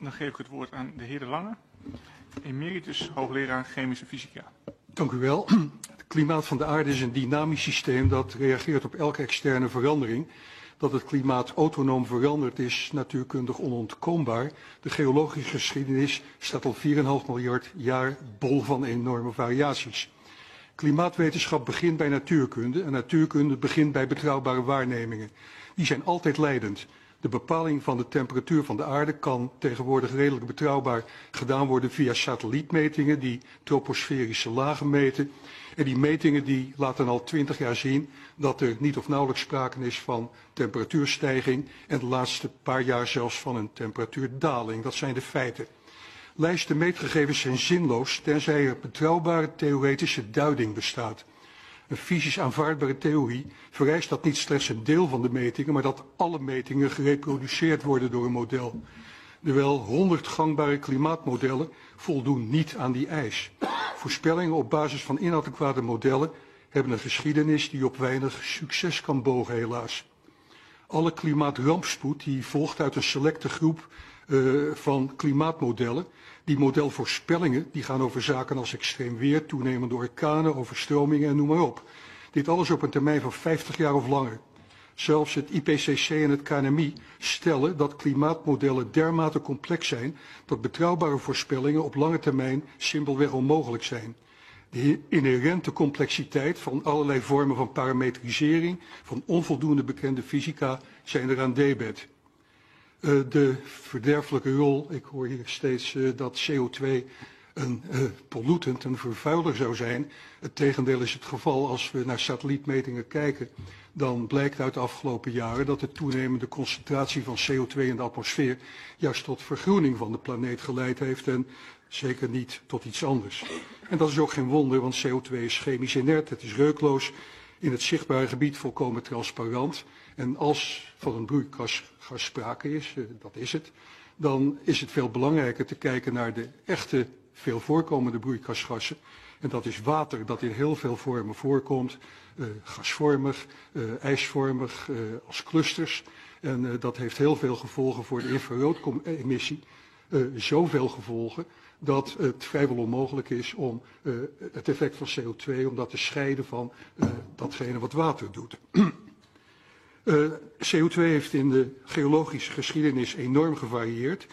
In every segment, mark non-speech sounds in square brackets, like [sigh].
Dan geef ik het woord aan de heer De Lange, emeritus hoogleraar chemische fysica. Dank u wel. [clears throat] Het klimaat van de aarde is een dynamisch systeem dat reageert op elke externe verandering. Dat het klimaat autonoom verandert is natuurkundig onontkoombaar. De geologische geschiedenis staat al 4,5 miljard jaar bol van enorme variaties. Klimaatwetenschap begint bij natuurkunde en natuurkunde begint bij betrouwbare waarnemingen. Die zijn altijd leidend. De bepaling van de temperatuur van de aarde kan tegenwoordig redelijk betrouwbaar gedaan worden via satellietmetingen die troposferische lagen meten. En die metingen die laten al twintig jaar zien dat er niet of nauwelijks sprake is van temperatuurstijging en de laatste paar jaar zelfs van een temperatuurdaling. Dat zijn de feiten. Lijsten meetgegevens zijn zinloos tenzij er betrouwbare theoretische duiding bestaat. Een fysisch aanvaardbare theorie vereist dat niet slechts een deel van de metingen, maar dat alle metingen gereproduceerd worden door een model. De wel honderd gangbare klimaatmodellen voldoen niet aan die eis. Voorspellingen op basis van inadequate modellen hebben een geschiedenis die op weinig succes kan bogen, helaas. Alle klimaatrampspoed die volgt uit een selecte groep uh, van klimaatmodellen. Die modelvoorspellingen die gaan over zaken als extreem weer, toenemende orkanen, overstromingen en noem maar op. Dit alles op een termijn van 50 jaar of langer. Zelfs het IPCC en het KNMI stellen dat klimaatmodellen dermate complex zijn dat betrouwbare voorspellingen op lange termijn simpelweg onmogelijk zijn. De inherente complexiteit van allerlei vormen van parametrisering, van onvoldoende bekende fysica, zijn er aan debet. Uh, de verderfelijke rol, ik hoor hier steeds uh, dat CO2 een uh, pollutant, een vervuiler zou zijn. Het tegendeel is het geval als we naar satellietmetingen kijken. Dan blijkt uit de afgelopen jaren dat de toenemende concentratie van CO2 in de atmosfeer juist tot vergroening van de planeet geleid heeft en zeker niet tot iets anders. En dat is ook geen wonder, want CO2 is chemisch inert, het is reukloos, in het zichtbare gebied volkomen transparant. En als van een broeikasgas sprake is, uh, dat is het, dan is het veel belangrijker te kijken naar de echte veel voorkomende broeikasgassen. En dat is water dat in heel veel vormen voorkomt, uh, gasvormig, uh, ijsvormig, als clusters. En dat heeft heel veel gevolgen voor de infrarood-emissie. Zoveel gevolgen dat het vrijwel onmogelijk is om uh, het effect van CO2 om dat te scheiden van uh, datgene wat water doet. [clears throat] uh, CO2 heeft in de geologische geschiedenis enorm gevarieerd.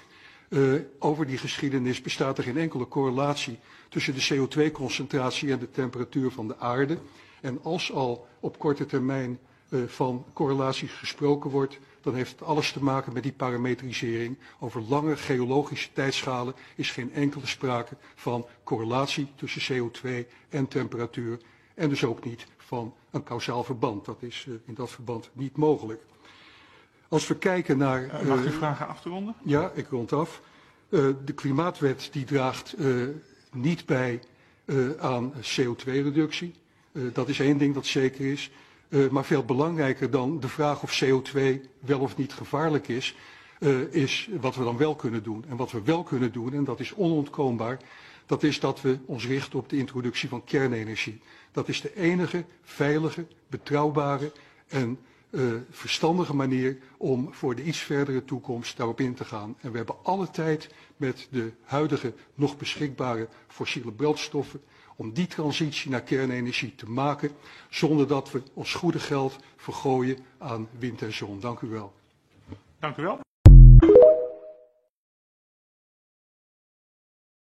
over die geschiedenis bestaat er geen enkele correlatie tussen de CO2-concentratie en de temperatuur van de aarde. En als al op korte termijn van correlaties gesproken wordt, dan heeft het alles te maken met die parametrisering. Over lange geologische tijdschalen is geen enkele sprake van correlatie tussen CO2 en temperatuur. En dus ook niet van een kausaal verband. Dat is uh, in dat verband niet mogelijk. Als we kijken naar... Uh, mag u vragen af te ronden? Ja, ik rond af. de klimaatwet die draagt niet bij aan CO2-reductie. dat is één ding dat zeker is. Uh, maar veel belangrijker dan de vraag of CO2 wel of niet gevaarlijk is, uh, is wat we dan wel kunnen doen. En wat we wel kunnen doen, en dat is onontkoombaar, dat is dat we ons richten op de introductie van kernenergie. Dat is de enige veilige, betrouwbare en uh, verstandige manier om voor de iets verdere toekomst daarop in te gaan. En we hebben alle tijd met de huidige nog beschikbare fossiele brandstoffen om die transitie naar kernenergie te maken, zonder dat we ons goede geld vergooien aan wind en zon. Dank u wel. Dank u wel.